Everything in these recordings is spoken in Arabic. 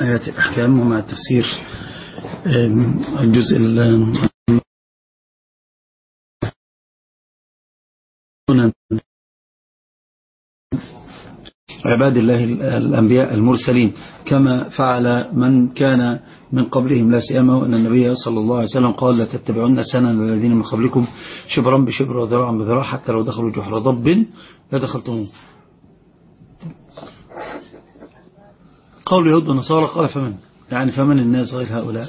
آيات الأحكام ومع تفسير الجزء عباد الله الأنبياء المرسلين كما فعل من كان من قبلهم لا سيما وأن النبي صلى الله عليه وسلم قال لا تتبعون سنن الذين من قبلكم شبرا بشبر وذراعا بذراع حتى لو دخلوا جحر ضب لدخلتموه قول يهود ونصارى قال فمن؟ يعني فمن الناس غير هؤلاء؟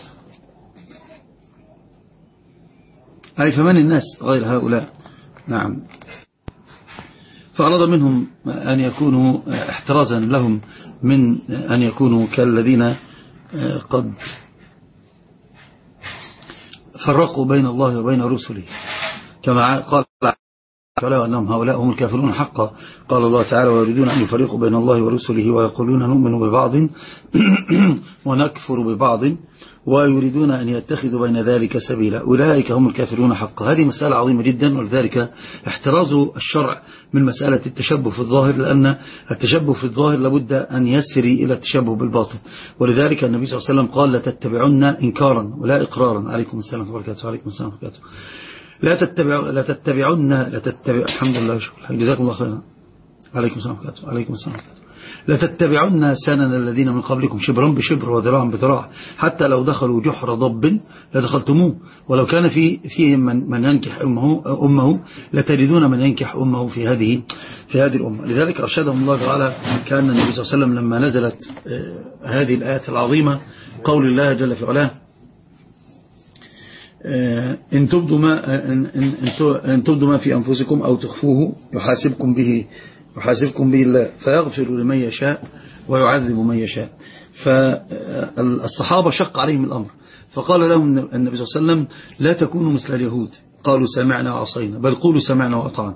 أي فمن الناس غير هؤلاء؟ نعم. فأراد منهم أن يكونوا احترازا لهم من أن يكونوا كالذين قد فرقوا بين الله وبين رسله. كما قال فلا أنهم هؤلاء هم الكافرون حقا. قال الله تعالى ويريدون أن يفرقوا بين الله ورسله ويقولون نؤمن ببعض ونكفر ببعض ويريدون أن يتخذوا بين ذلك سبيلا. أولئك هم الكافرون حقا. هذه مسألة عظيمة جدا ولذلك احتراز الشرع من مسألة التشبه في الظاهر لأن التشبه في الظاهر لابد أن يسري إلى التشبه بالباطن. ولذلك النبي صلى الله عليه وسلم قال لتتبعن إنكارا ولا إقرارا. عليكم السلام وبركاته. عليكم السلام وبركاته. لا تتبع لا تتبعن لا تتبع الحمد لله شكرا جزاكم الله خيرا. عليكم السلام وبركاته. عليكم السلام وبركاته. لا تتبعن سنن الذين من قبلكم شبرا بشبر وذراعا بذراع حتى لو دخلوا جحر ضب لدخلتموه. ولو كان في فيهم من, من ينكح أمه, أمه لتجدون من ينكح أمه في هذه في هذه الأمة. لذلك أرشدهم الله تعالى كأن النبي صلى الله عليه وسلم لما نزلت هذه الآيات العظيمة قول الله جل في علاه إن تبدوا ما إن, إن تبدوا ما في أنفسكم أو تخفوه يحاسبكم به يحاسبكم به الله فيغفر لمن يشاء ويعذب من يشاء. فالصحابة شق عليهم الأمر. فقال لهم النبي صلى الله عليه وسلم لا تكونوا مثل اليهود. قالوا سمعنا وعصينا. بل قولوا سمعنا وأطعنا.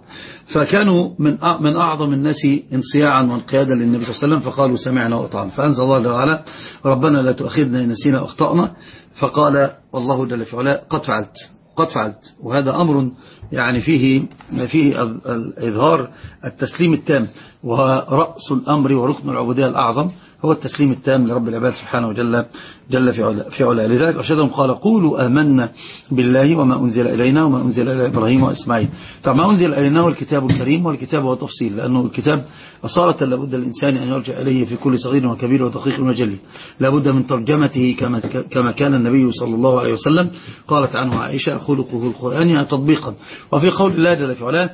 فكانوا من من أعظم الناس انصياعا وانقيادا للنبي صلى الله عليه وسلم فقالوا سمعنا وأطعنا. فأنزل الله تعالى ربنا لا تؤاخذنا إن نسينا أخطأنا. فقال والله جل في علاه قد فعلت قد فعلت. وهذا أمر يعني فيه فيه إظهار التسليم التام ورأس الأمر وركن العبودية الأعظم. هو التسليم التام لرب العباد سبحانه وجل جل في علا في علا. لذلك أرشدهم قال قولوا آمنا بالله وما أنزل إلينا وما أنزل إلى إبراهيم وإسماعيل. طبعا ما أنزل إلينا هو الكتاب الكريم والكتاب هو تفصيل لأنه الكتاب أصالة لابد الإنسان أن يرجع إليه في كل صغير وكبير ودقيق وجلي. لابد من ترجمته كما كما كان النبي صلى الله عليه وسلم. قالت عنه عائشة خلقه القرآن تطبيقا. وفي قول الله جل في علاه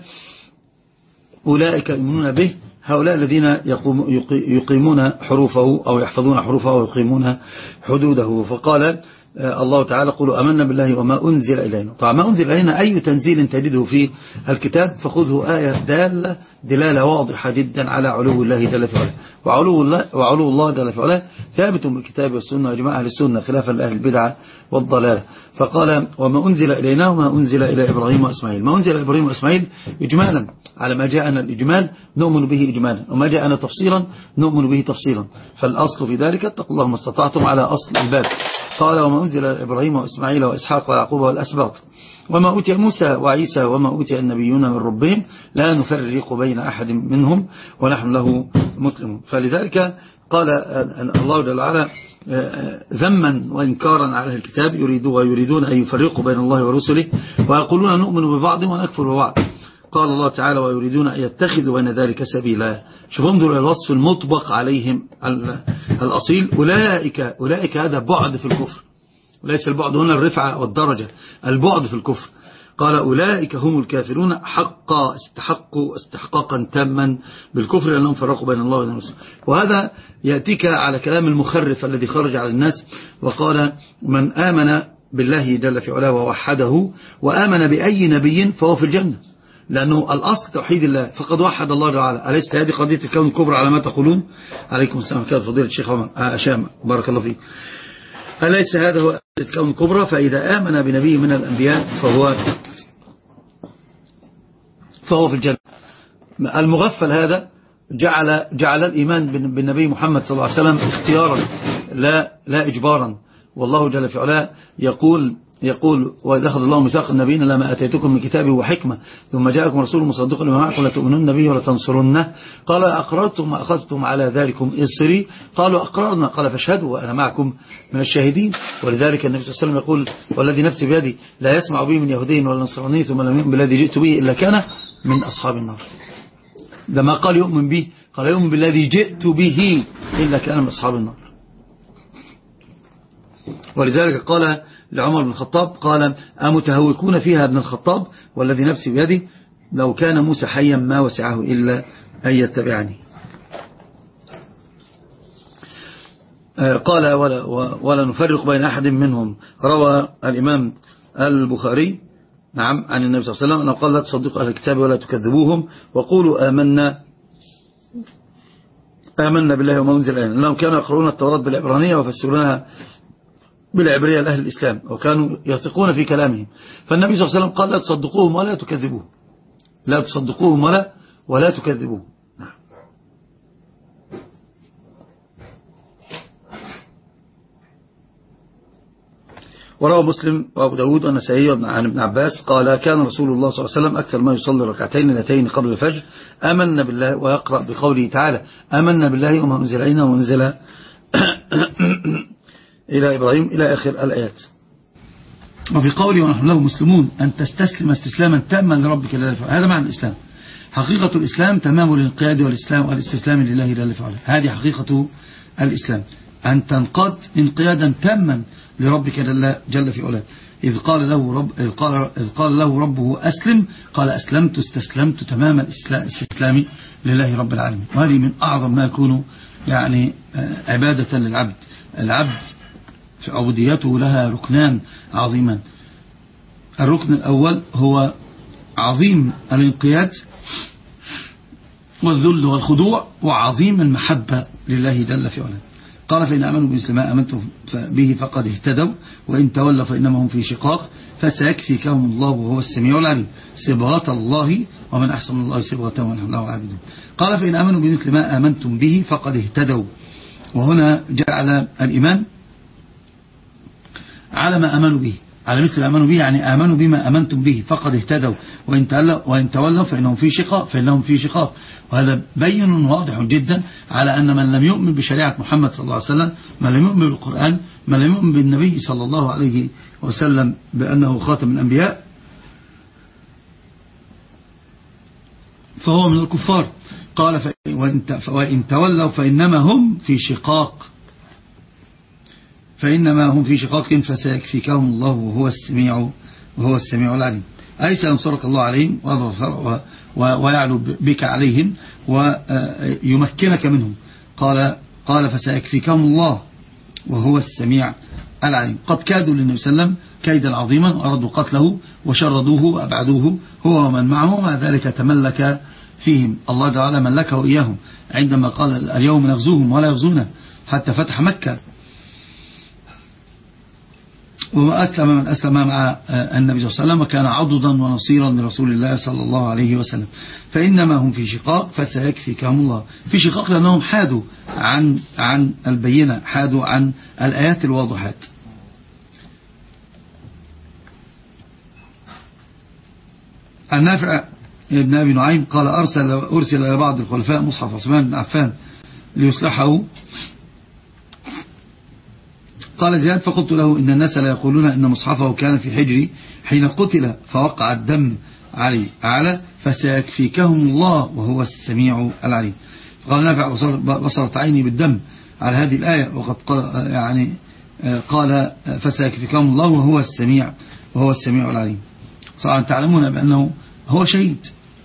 أولئك يؤمنون به هؤلاء الذين يقيمون حروفه أو يحفظون حروفه أو يقيمون حدوده. فقال الله تعالى قولوا أمنا بالله وما أنزل إلينا. طبعا ما أنزل إلينا أي تنزيل تجده في الكتاب فخذه آية دالة دلالة واضحة جدا على علو الله جل في علاه. وعلو الله, وعلو الله جل في علاه ثابت بالكتاب والسنة وجماعة أهل السنة خلافا لأهل البدعة والضلالة. فقال وما أنزل إلينا وما أنزل إلى إبراهيم وإسماعيل. ما أنزل إلى إبراهيم وإسماعيل؟ إجمالا على ما جاءنا الإجمال نؤمن به إجمالا وما جاءنا تفصيلا نؤمن به تفصيلا. فالأصل في ذلك اتقوا الله ما استطعتم على أصل الباب. قال وما أنزل إبراهيم وإسماعيل وإسحاق ويعقوب والأسباط. وما أوتي موسى وعيسى وما أوتي النبيون من ربهم لا نفرق بين أحد منهم ونحن له مسلمون. فلذلك قال الله جل وعلا ذما وإنكارا على الكتاب يريدون ويريدون أن يفرقوا بين الله ورسله ويقولون نؤمن ببعض ونكفر ببعض. قال الله تعالى ويريدون أن يتخذوا بين ذلك سبيلا. شوف انظر الوصف المطبق عليهم الأصيل. أولئك, أولئك هذا بعد في الكفر. وليس البعد هنا الرفعة والدرجة. البعد في الكفر. قال أولئك هم الكافرون حقا استحقوا استحقاقا تاما بالكفر لأنهم فرقوا بين الله وبين الرسول. وهذا يأتيك على كلام المخرف الذي خرج على الناس وقال من آمن بالله جل في علاه ووحده وآمن بأي نبي فهو في الجنة. لأنه الأصل توحيد الله. فقد وحد الله تعالى. أليست هذه قضية الكون الكبرى على ما تقولون؟ عليكم السلام كذا فضيلة الشيخ أشام بارك الله فيك. أليس هذا هو الكون الكبرى؟ فإذا آمن بنبي من الأنبياء فهو فهو في الجنة. المغفل هذا جعل جعل الإيمان بالنبي محمد صلى الله عليه وسلم اختيارا لا لا إجبارا. والله جل في علاه يقول يقول وإذا أخذ الله ميثاق النبيين لما أتيتكم من كتابه وحكمة ثم جاءكم رسول مصدق لما معكم لتؤمنون به ولا تنصرنه قال أقررتم ما أخذتم على ذلكم إصري؟ قالوا أقررنا. قال فاشهدوا وأنا معكم من الشاهدين. ولذلك النبي صلى الله عليه وسلم يقول والذي نفسي بيدي لا يسمع به من يهودي ولا نصراني ثم لم يؤمن بالذي جئت به إلا كان من أصحاب النار. لما قال يؤمن به قال يؤمن بالذي جئت به إلا كان من أصحاب النار. ولذلك قال لعمر بن الخطاب قال أمتهوكون فيها ابن الخطاب والذي نفسي بيدي؟ لو كان موسى حيا ما وسعه إلا أن يتبعني. آه، قال ولا, ولا نفرق بين أحد منهم. روى الإمام البخاري نعم عن النبي صلى الله عليه وسلم أنه قال لا تصدقوا أهل الكتاب ولا تكذبوهم وقولوا آمنا آمنا بالله وما أنزل إلينا. لأنهم كانوا يقرؤون التوراة بالعبرانية ويفسرونها بالعبرية لأهل الإسلام وكانوا يثقون في كلامهم. فالنبي صلى الله عليه وسلم قال لا تصدقوهم ولا تكذبوهم. لا تصدقوهم ولا ولا تكذبوهم. نعم. وروى مسلم وأبو داود والنسائي عن ابن عباس قال كان رسول الله صلى الله عليه وسلم أكثر ما يصلي ركعتين لتين قبل الفجر. آمنا بالله ويقرأ بقوله تعالى آمنا بالله وما أنزل علينا وأنزل إلى إبراهيم إلى آخر الآيات. وفي قوله ونحن له مسلمون أن تستسلم استسلاما تاما لربك لا هذا معنى الإسلام. حقيقة الإسلام تمام الانقياد والإسلام والاستسلام لله لا يفعل. هذه حقيقة الإسلام. أن تنقاد انقيادا تاما لربك جل في علاه. إذ قال له رب إذ قال, إذ قال له ربه أسلم قال أسلمت استسلمت تمام الاستسلام لله رب العالمين. وهذه من أعظم ما يكون يعني آه، عبادة للعبد. العبد عبوديته لها ركنان عظيمان. الركن الأول هو عظيم الانقياد والذل والخضوع وعظيم المحبة لله جل في علاه. قال فإن أمنوا بمثل ما أمنتم به فقد اهتدوا وإن تولوا فإنما هم في شقاق. فسيكفيكهم الله وهو السميع العليم. صبغة الله ومن أحسن من الله صبغة ونحن له عابدون. قال فإن أمنوا بمثل ما آمنتم به فقد اهتدوا. وهنا جعل الإيمان على ما أمنوا به. على مثل ما أمنوا به يعني آمنوا بما أمنتم به. فقد اهتدوا. وإن, وإن تولوا فإنهم في شقاق فإنهم في شقاق. وهذا بين واضح جدا على أن من لم يؤمن بشريعة محمد صلى الله عليه وسلم من لم يؤمن بالقرآن من لم يؤمن بالنبي صلى الله عليه وسلم بأنه خاتم الأنبياء فهو من الكفار. قال وإن تولوا فإنما هم في شقاق. فإنما هم في شقاق فسيكفيكهم الله وهو السميع وهو السميع العليم. أي سينصرك الله عليهم ويعلو بك عليهم ويمكنك منهم؟ قال قال فسيكفيكهم الله وهو السميع العليم. قد كادوا للنبي صلى الله عليه وسلم كيدا عظيما وأرادوا قتله وشردوه وأبعدوه هو ومن معه ومع ذلك تملك فيهم. الله تعالى ملكه إياهم. عندما قال اليوم نغزوهم ولا يغزونا حتى فتح مكة. وأسلم من أسلم مع النبي صلى الله عليه وسلم وكان عضدا ونصيرا لرسول الله صلى الله عليه وسلم. فإنما هم في شقاق فسيكفيكهم الله. في شقاق لأنهم حادوا عن عن البينة حادوا عن الآيات الواضحات. النافع ابن أبي نعيم قال أرسل, أرسل إلى بعض الخلفاء مصحف عثمان بن عفان ليصلحه. قال زياد فقلت له إن الناس لا يقولون إن مصحفه كان في حجري حين قتل فوقع الدم علي على فسيكفيكهم الله وهو السميع العليم. قال نافع بصرت عيني بالدم على هذه الآية وقد قال يعني قال فسيكفيكهم الله وهو السميع وهو السميع العليم. طبعا تعلمون بأنه هو شهيد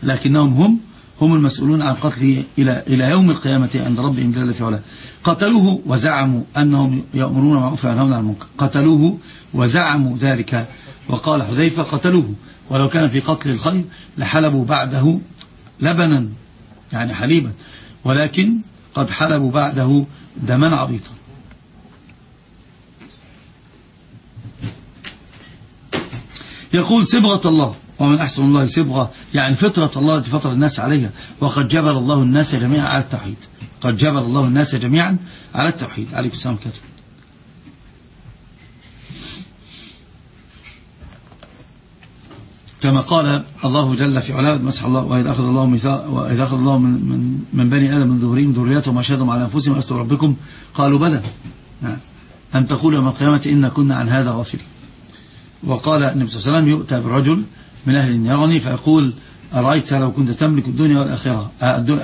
لكنهم هم هم المسؤولون عن قتله إلى إلى يوم القيامة عند ربهم جل في علاه قتلوه وزعموا أنهم يأمرون معروف وينهون عن المنكر. قتلوه وزعموا ذلك. وقال حذيفة قتلوه. ولو كان في قتل الخير لحلبوا بعده لبنا يعني حليبا. ولكن قد حلبوا بعده دما عبيطا. يقول صبغة الله ومن أحسن الله صبغة يعني فطرة الله التي فطر الناس عليها. وقد جبل الله الناس جميعا على التوحيد. قد جبل الله الناس جميعا على التوحيد. عليكم السلام كاتب كما قال الله جل في علاه مسح الله وإذا أخذ الله ميثاق وإذا أخذ الله من, من, من بني آدم من ظهورهم ذريتهم وأشهدهم على أنفسهم أستر ربكم قالوا بلى. نعم. أن تقول يوم القيامة إن كنا عن هذا غافل وقال النبي صلى الله عليه وسلم يؤتى برجل من أهل يرني فيقول أرأيت لو كنت تملك الدنيا والآخرة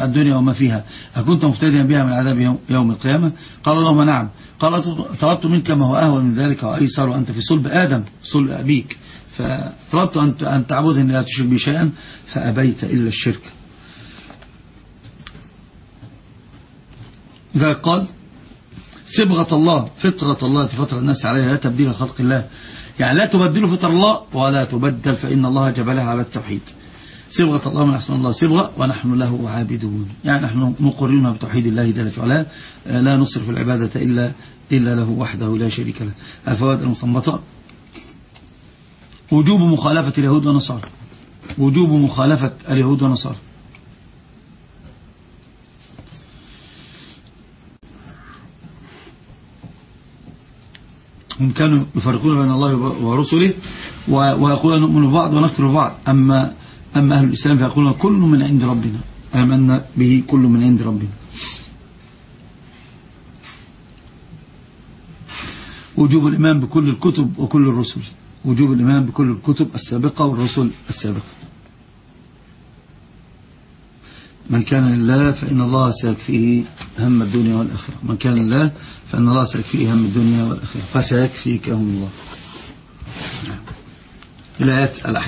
الدنيا وما فيها أكنت مفتديا بها من عذاب يوم القيامة؟ قال اللهم نعم. قال طلبت منك ما هو أهون من ذلك وأيسر وأنت في صلب آدم صلب أبيك. فطلبت أن تعبدني لا تشرك بي شيئا فأبيت إلا الشرك. ذلك قال صبغة الله فطرة الله تفطر الناس عليها لا تبديل خلق الله. يعني لا تبدل فطر الله ولا تبدل فإن الله جبلها على التوحيد. صبغة الله من أحسن الله صبغة ونحن له عابدون. يعني نحن مقرون بتوحيد الله جل في علاه لا نصرف العبادة إلا, إلا له وحده لا شريك له. الفوائد المصمتة وجوب مخالفة اليهود والنصارى. وجوب مخالفة اليهود والنصارى. هم كانوا يفرقون بين الله ورسله ويقولون نؤمن ببعض ونكفر ببعض. أما, أما أهل الإسلام فيقولون كل من عند ربنا. آمنا به كل من عند ربنا. وجوب الإيمان بكل الكتب وكل الرسل. وجوب الإيمان بكل الكتب السابقة والرسل السابقة. من كان لله فإن الله سيكفيه هم الدنيا والآخرة. من كان لله فإن الله سيكفيه هم الدنيا والآخرة. فسيكفيكهم الله. الآيات الأحكام